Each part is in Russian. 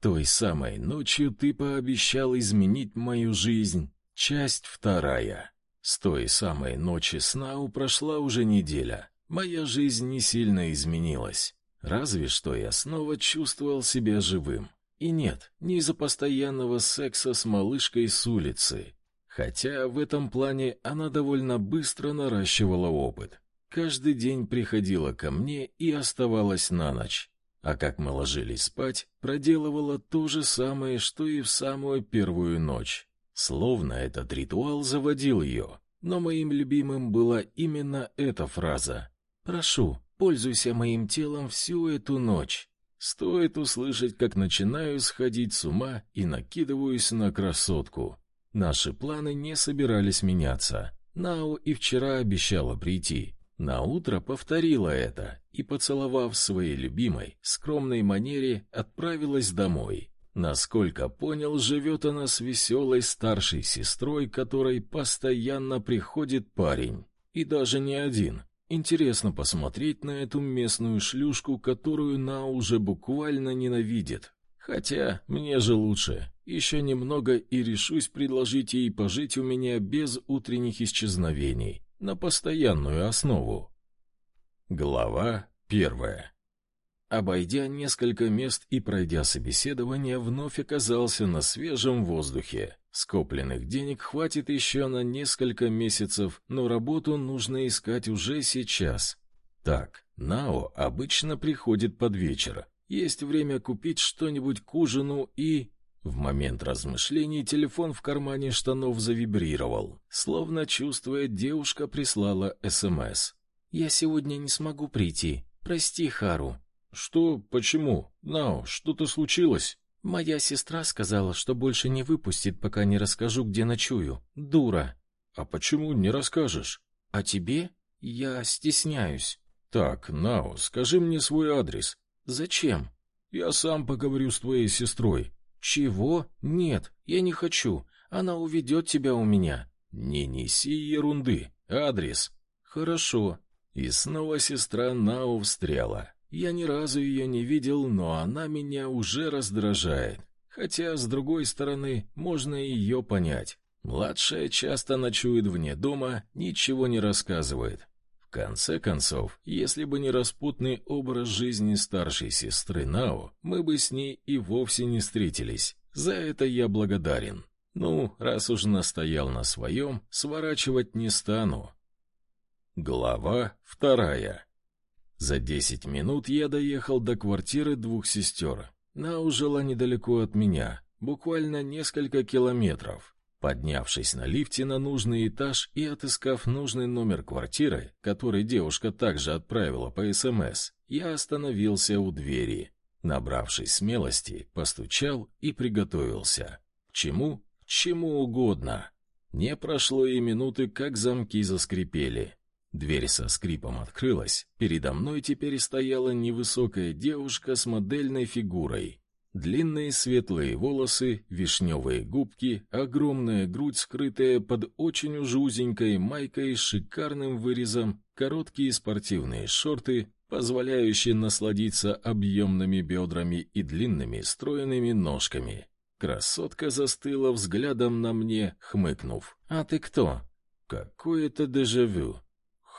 Той самой ночью ты пообещал изменить мою жизнь. Часть вторая. С той самой ночи сна прошла уже неделя. Моя жизнь не сильно изменилась. Разве что я снова чувствовал себя живым. И нет, не из-за постоянного секса с малышкой с улицы. Хотя в этом плане она довольно быстро наращивала опыт. Каждый день приходила ко мне и оставалась на ночь. А как мы ложились спать, проделывала то же самое, что и в самую первую ночь. Словно этот ритуал заводил ее. Но моим любимым была именно эта фраза. «Прошу, пользуйся моим телом всю эту ночь». Стоит услышать, как начинаю сходить с ума и накидываюсь на красотку. Наши планы не собирались меняться. Нао и вчера обещала прийти. На утро повторила это и, поцеловав своей любимой, скромной манере, отправилась домой. Насколько понял, живет она с веселой старшей сестрой, которой постоянно приходит парень. И даже не один. Интересно посмотреть на эту местную шлюшку, которую на уже буквально ненавидит. Хотя мне же лучше. Еще немного и решусь предложить ей пожить у меня без утренних исчезновений на постоянную основу. Глава первая. Обойдя несколько мест и пройдя собеседование, вновь оказался на свежем воздухе. Скопленных денег хватит еще на несколько месяцев, но работу нужно искать уже сейчас. Так, Нао обычно приходит под вечер. Есть время купить что-нибудь к ужину и в момент размышлений телефон в кармане штанов завибрировал, словно чувствуя, девушка прислала СМС. «Я сегодня не смогу прийти. Прости, Хару». «Что? Почему? Нао, что-то случилось?» «Моя сестра сказала, что больше не выпустит, пока не расскажу, где ночую. Дура». «А почему не расскажешь?» «А тебе? Я стесняюсь». «Так, Нао, скажи мне свой адрес». «Зачем?» «Я сам поговорю с твоей сестрой. «Чего? Нет, я не хочу. Она уведет тебя у меня». «Не неси ерунды. Адрес». «Хорошо». И снова сестра Нау встряла. Я ни разу ее не видел, но она меня уже раздражает. Хотя, с другой стороны, можно ее понять. Младшая часто ночует вне дома, ничего не рассказывает. В конце концов, если бы не распутный образ жизни старшей сестры Нао, мы бы с ней и вовсе не встретились. За это я благодарен. Ну, раз уж настоял на своем, сворачивать не стану. Глава вторая. За десять минут я доехал до квартиры двух сестер. Нау жила недалеко от меня, буквально несколько километров. Поднявшись на лифте на нужный этаж и отыскав нужный номер квартиры, который девушка также отправила по СМС, я остановился у двери. Набравшись смелости, постучал и приготовился. К чему? К чему угодно. Не прошло и минуты, как замки заскрипели. Дверь со скрипом открылась. Передо мной теперь стояла невысокая девушка с модельной фигурой. Длинные светлые волосы, вишневые губки, огромная грудь, скрытая под очень уж узенькой майкой с шикарным вырезом, короткие спортивные шорты, позволяющие насладиться объемными бедрами и длинными стройными ножками. Красотка застыла взглядом на мне, хмыкнув. «А ты кто?» «Какое-то дежавю».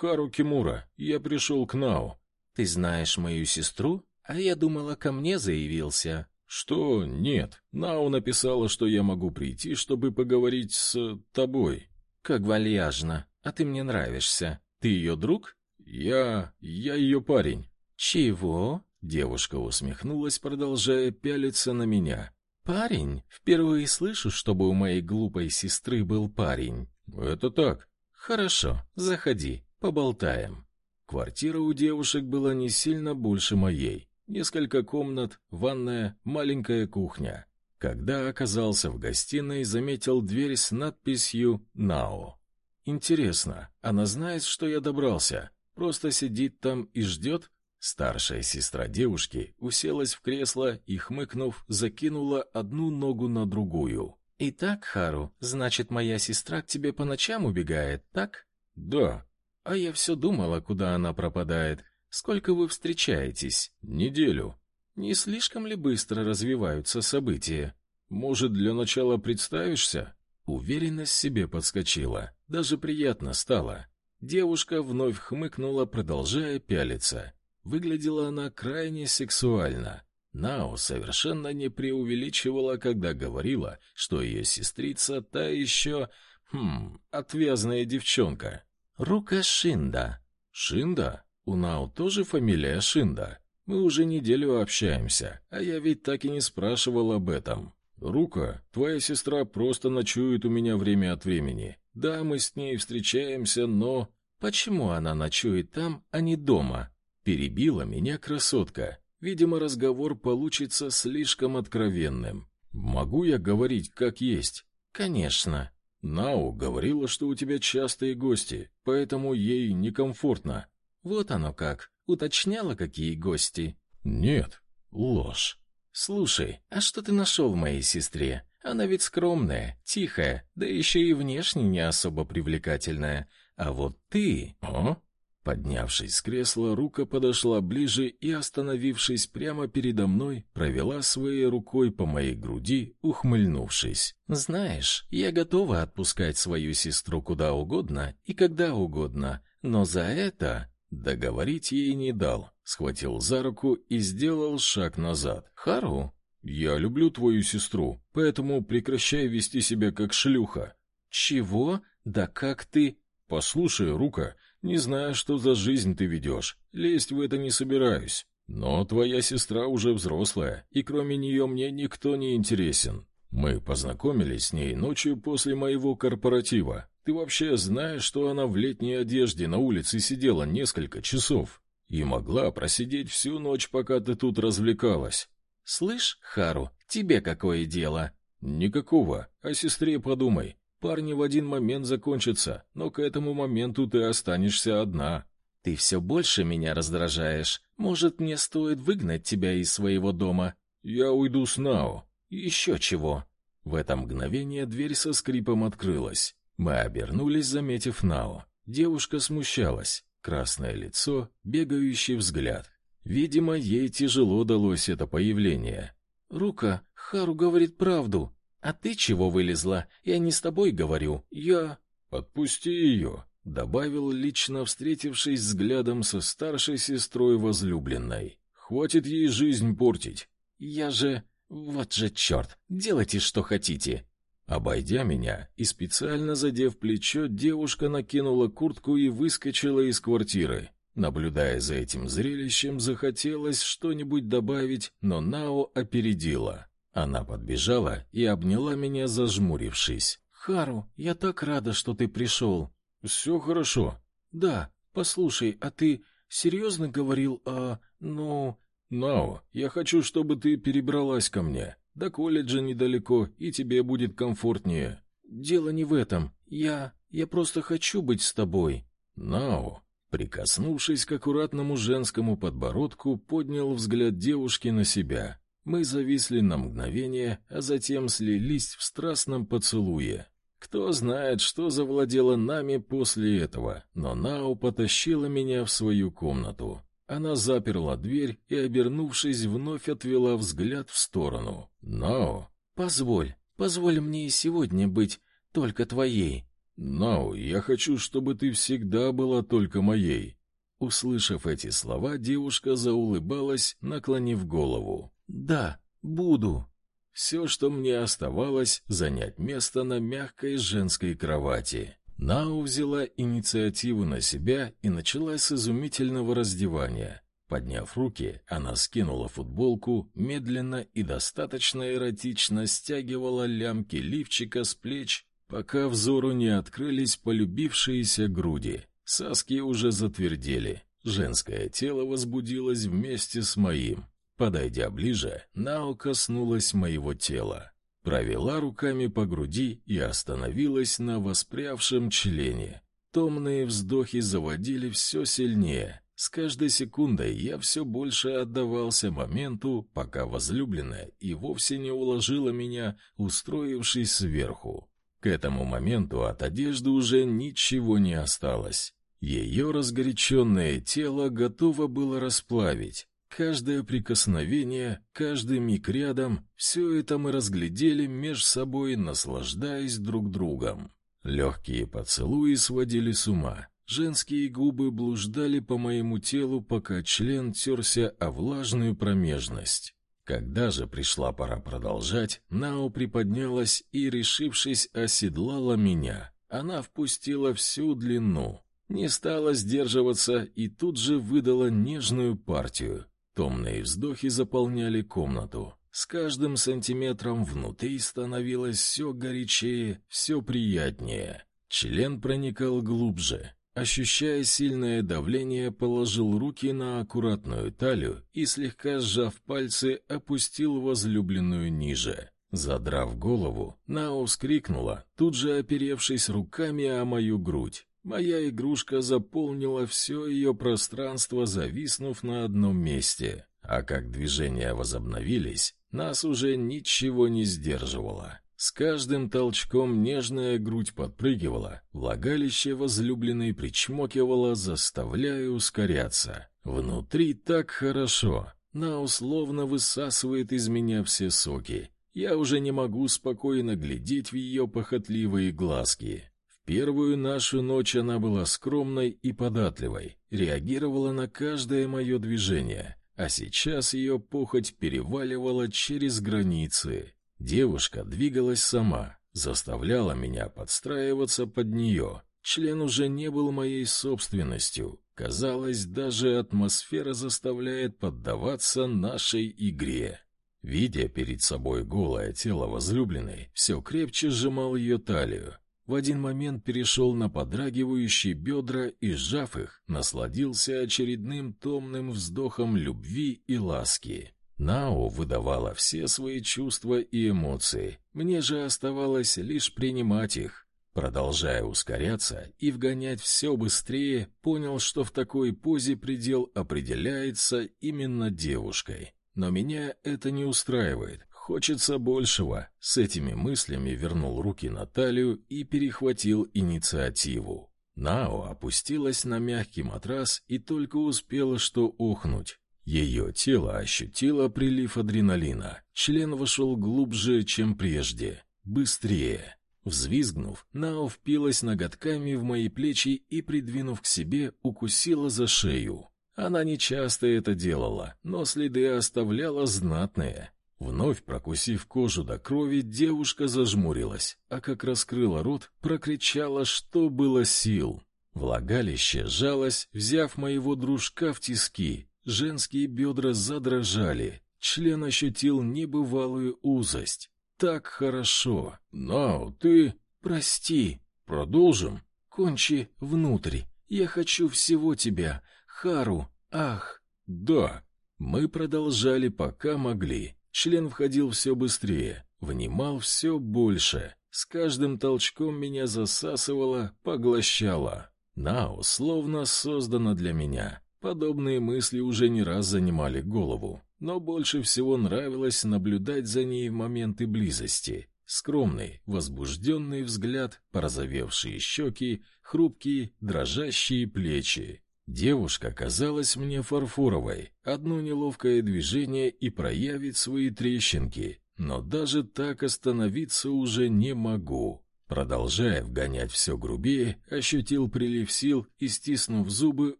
«Хару Кимура, я пришел к Нао». «Ты знаешь мою сестру? А я думала, ко мне заявился». «Что? Нет. Нау написала, что я могу прийти, чтобы поговорить с тобой». «Как вальяжно. А ты мне нравишься. Ты ее друг?» «Я... я ее парень». «Чего?» Девушка усмехнулась, продолжая пялиться на меня. «Парень? Впервые слышу, чтобы у моей глупой сестры был парень». «Это так». «Хорошо, заходи, поболтаем». Квартира у девушек была не сильно больше моей. Несколько комнат, ванная, маленькая кухня. Когда оказался в гостиной, заметил дверь с надписью «Нао». Интересно, она знает, что я добрался? Просто сидит там и ждет? Старшая сестра девушки уселась в кресло и, хмыкнув, закинула одну ногу на другую. «Итак, Хару, значит, моя сестра к тебе по ночам убегает, так?» «Да». «А я все думала, куда она пропадает. Сколько вы встречаетесь? Неделю. Не слишком ли быстро развиваются события? Может, для начала представишься? Уверенность в себе подскочила, даже приятно стало. Девушка вновь хмыкнула, продолжая пялиться. Выглядела она крайне сексуально. Нао совершенно не преувеличивала, когда говорила, что ее сестрица та еще... Хм, отвязная девчонка. Рука Шинда. Шинда? У Нао тоже фамилия Шинда. Мы уже неделю общаемся, а я ведь так и не спрашивал об этом. Рука, твоя сестра просто ночует у меня время от времени. Да, мы с ней встречаемся, но... Почему она ночует там, а не дома? Перебила меня красотка. Видимо, разговор получится слишком откровенным. Могу я говорить как есть? Конечно. Нау говорила, что у тебя частые гости, поэтому ей некомфортно. Вот оно как. Уточняла, какие гости? Нет. Ложь. Слушай, а что ты нашел в моей сестре? Она ведь скромная, тихая, да еще и внешне не особо привлекательная. А вот ты... А? Поднявшись с кресла, Рука подошла ближе и, остановившись прямо передо мной, провела своей рукой по моей груди, ухмыльнувшись. «Знаешь, я готова отпускать свою сестру куда угодно и когда угодно, но за это...» Договорить ей не дал, схватил за руку и сделал шаг назад. «Хару, я люблю твою сестру, поэтому прекращай вести себя как шлюха». «Чего? Да как ты...» «Послушай, Рука, не знаю, что за жизнь ты ведешь, лезть в это не собираюсь. Но твоя сестра уже взрослая, и кроме нее мне никто не интересен. Мы познакомились с ней ночью после моего корпоратива. Ты вообще знаешь, что она в летней одежде на улице сидела несколько часов и могла просидеть всю ночь, пока ты тут развлекалась? Слышь, Хару, тебе какое дело? Никакого. О сестре подумай. Парни в один момент закончатся, но к этому моменту ты останешься одна. Ты все больше меня раздражаешь. Может, мне стоит выгнать тебя из своего дома? Я уйду с Нао. Еще чего? В это мгновение дверь со скрипом открылась. Мы обернулись, заметив Нао. Девушка смущалась. Красное лицо, бегающий взгляд. Видимо, ей тяжело далось это появление. «Рука, Хару говорит правду. А ты чего вылезла? Я не с тобой говорю. Я Отпусти ее», — добавил лично встретившись взглядом со старшей сестрой возлюбленной. Хватит ей жизнь портить. Я же вот же черт! Делайте что хотите. Обойдя меня и специально задев плечо, девушка накинула куртку и выскочила из квартиры. Наблюдая за этим зрелищем, захотелось что-нибудь добавить, но Нао опередила. Она подбежала и обняла меня, зажмурившись. «Хару, я так рада, что ты пришел». «Все хорошо». «Да, послушай, а ты серьезно говорил о... ну...» «Нао, я хочу, чтобы ты перебралась ко мне. До колледжа недалеко, и тебе будет комфортнее». «Дело не в этом. Я... я просто хочу быть с тобой». «Нао...» Прикоснувшись к аккуратному женскому подбородку, поднял взгляд девушки на себя. Мы зависли на мгновение, а затем слились в страстном поцелуе. Кто знает, что завладело нами после этого, но Нао потащила меня в свою комнату. Она заперла дверь и, обернувшись, вновь отвела взгляд в сторону. «Нао!» «Позволь, позволь мне и сегодня быть только твоей». «Нао, я хочу, чтобы ты всегда была только моей». Услышав эти слова, девушка заулыбалась, наклонив голову. Да, буду. Все, что мне оставалось, занять место на мягкой женской кровати. Нау взяла инициативу на себя и начала с изумительного раздевания. Подняв руки, она скинула футболку, медленно и достаточно эротично стягивала лямки лифчика с плеч, пока взору не открылись полюбившиеся груди. Соски уже затвердели. Женское тело возбудилось вместе с моим. Подойдя ближе, Нао коснулась моего тела, провела руками по груди и остановилась на воспрявшем члене. Томные вздохи заводили все сильнее. С каждой секундой я все больше отдавался моменту, пока возлюбленная и вовсе не уложила меня, устроившись сверху. К этому моменту от одежды уже ничего не осталось. Ее разгоряченное тело готово было расплавить. Каждое прикосновение, каждый миг рядом — все это мы разглядели меж собой, наслаждаясь друг другом. Легкие поцелуи сводили с ума. Женские губы блуждали по моему телу, пока член терся о влажную промежность. Когда же пришла пора продолжать, Нао приподнялась и, решившись, оседлала меня. Она впустила всю длину, не стала сдерживаться и тут же выдала нежную партию. Томные вздохи заполняли комнату. С каждым сантиметром внутри становилось все горячее, все приятнее. Член проникал глубже. Ощущая сильное давление, положил руки на аккуратную талию и, слегка сжав пальцы, опустил возлюбленную ниже. Задрав голову, Нао вскрикнула, тут же оперевшись руками о мою грудь. Моя игрушка заполнила все ее пространство, зависнув на одном месте. А как движения возобновились, нас уже ничего не сдерживало. С каждым толчком нежная грудь подпрыгивала, влагалище возлюбленной причмокивало, заставляя ускоряться. Внутри так хорошо. На условно высасывает из меня все соки. Я уже не могу спокойно глядеть в ее похотливые глазки первую нашу ночь она была скромной и податливой, реагировала на каждое мое движение, а сейчас ее похоть переваливала через границы. Девушка двигалась сама, заставляла меня подстраиваться под нее. Член уже не был моей собственностью. Казалось, даже атмосфера заставляет поддаваться нашей игре. Видя перед собой голое тело возлюбленной, все крепче сжимал ее талию, в один момент перешел на подрагивающие бедра и, сжав их, насладился очередным томным вздохом любви и ласки. Нао выдавала все свои чувства и эмоции, мне же оставалось лишь принимать их. Продолжая ускоряться и вгонять все быстрее, понял, что в такой позе предел определяется именно девушкой. Но меня это не устраивает. Хочется большего. С этими мыслями вернул руки на талию и перехватил инициативу. Нао опустилась на мягкий матрас и только успела что ухнуть. Ее тело ощутило прилив адреналина. Член вошел глубже, чем прежде. Быстрее. Взвизгнув, Нао впилась ноготками в мои плечи и, придвинув к себе, укусила за шею. Она не часто это делала, но следы оставляла знатные. Вновь прокусив кожу до крови, девушка зажмурилась, а как раскрыла рот, прокричала, что было сил. Влагалище жалось, взяв моего дружка в тиски. Женские бедра задрожали. Член ощутил небывалую узость. Так хорошо. Но ты... Прости. Продолжим? Кончи внутрь. Я хочу всего тебя. Хару. Ах. Да. Мы продолжали, пока могли. Член входил все быстрее, внимал все больше. С каждым толчком меня засасывало, поглощало. Нао словно создана для меня. Подобные мысли уже не раз занимали голову, но больше всего нравилось наблюдать за ней в моменты близости. Скромный, возбужденный взгляд, порозовевшие щеки, хрупкие, дрожащие плечи. Девушка казалась мне фарфоровой. Одно неловкое движение и проявит свои трещинки. Но даже так остановиться уже не могу. Продолжая вгонять все грубее, ощутил прилив сил и, стиснув зубы,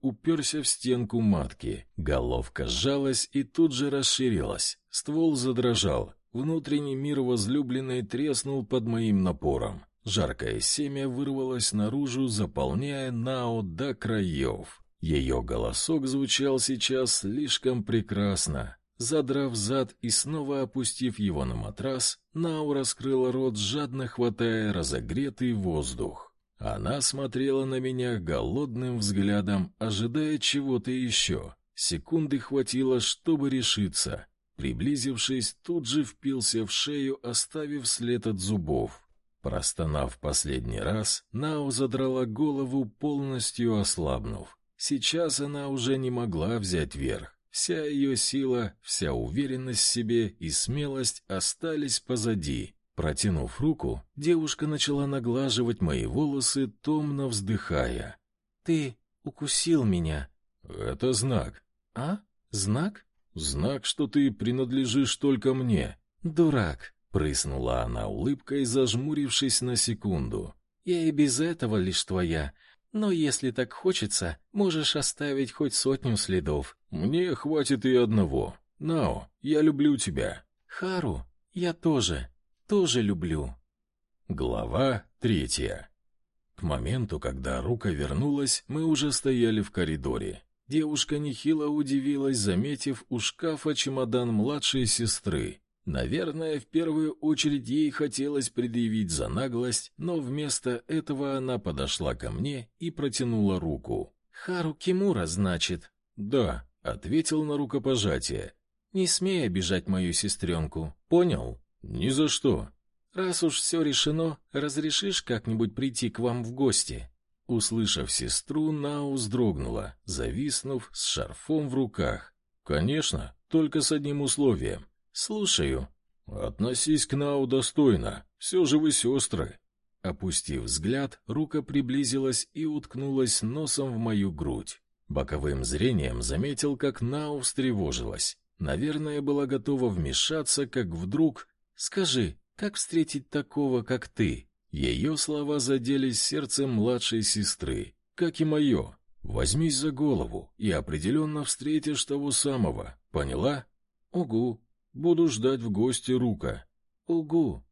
уперся в стенку матки. Головка сжалась и тут же расширилась. Ствол задрожал. Внутренний мир возлюбленной треснул под моим напором. Жаркое семя вырвалось наружу, заполняя Нао до краев. Ее голосок звучал сейчас слишком прекрасно. Задрав зад и снова опустив его на матрас, Нау раскрыла рот, жадно хватая разогретый воздух. Она смотрела на меня голодным взглядом, ожидая чего-то еще. Секунды хватило, чтобы решиться. Приблизившись, тут же впился в шею, оставив след от зубов. Простонав последний раз, Нау задрала голову, полностью ослабнув. Сейчас она уже не могла взять верх. Вся ее сила, вся уверенность в себе и смелость остались позади. Протянув руку, девушка начала наглаживать мои волосы, томно вздыхая. «Ты укусил меня». «Это знак». «А? Знак?» Знак, что ты принадлежишь только мне. Дурак, прыснула она улыбкой, зажмурившись на секунду. Я и без этого лишь твоя. Но если так хочется, можешь оставить хоть сотню следов. Мне хватит и одного. Нао, я люблю тебя. Хару, я тоже, тоже люблю. Глава третья. К моменту, когда Рука вернулась, мы уже стояли в коридоре. Девушка нехило удивилась, заметив у шкафа чемодан младшей сестры. Наверное, в первую очередь ей хотелось предъявить за наглость, но вместо этого она подошла ко мне и протянула руку. «Хару Кимура, значит?» «Да», — ответил на рукопожатие. «Не смей обижать мою сестренку, понял?» «Ни за что». «Раз уж все решено, разрешишь как-нибудь прийти к вам в гости?» Услышав сестру, Нау вздрогнула, зависнув с шарфом в руках. «Конечно, только с одним условием. Слушаю». «Относись к Нау достойно, все же вы сестры». Опустив взгляд, рука приблизилась и уткнулась носом в мою грудь. Боковым зрением заметил, как Нау встревожилась. Наверное, была готова вмешаться, как вдруг... «Скажи, как встретить такого, как ты?» Ее слова задели сердце младшей сестры, как и мое. Возьмись за голову и определенно встретишь того самого. Поняла? Угу. Буду ждать в гости рука. Угу.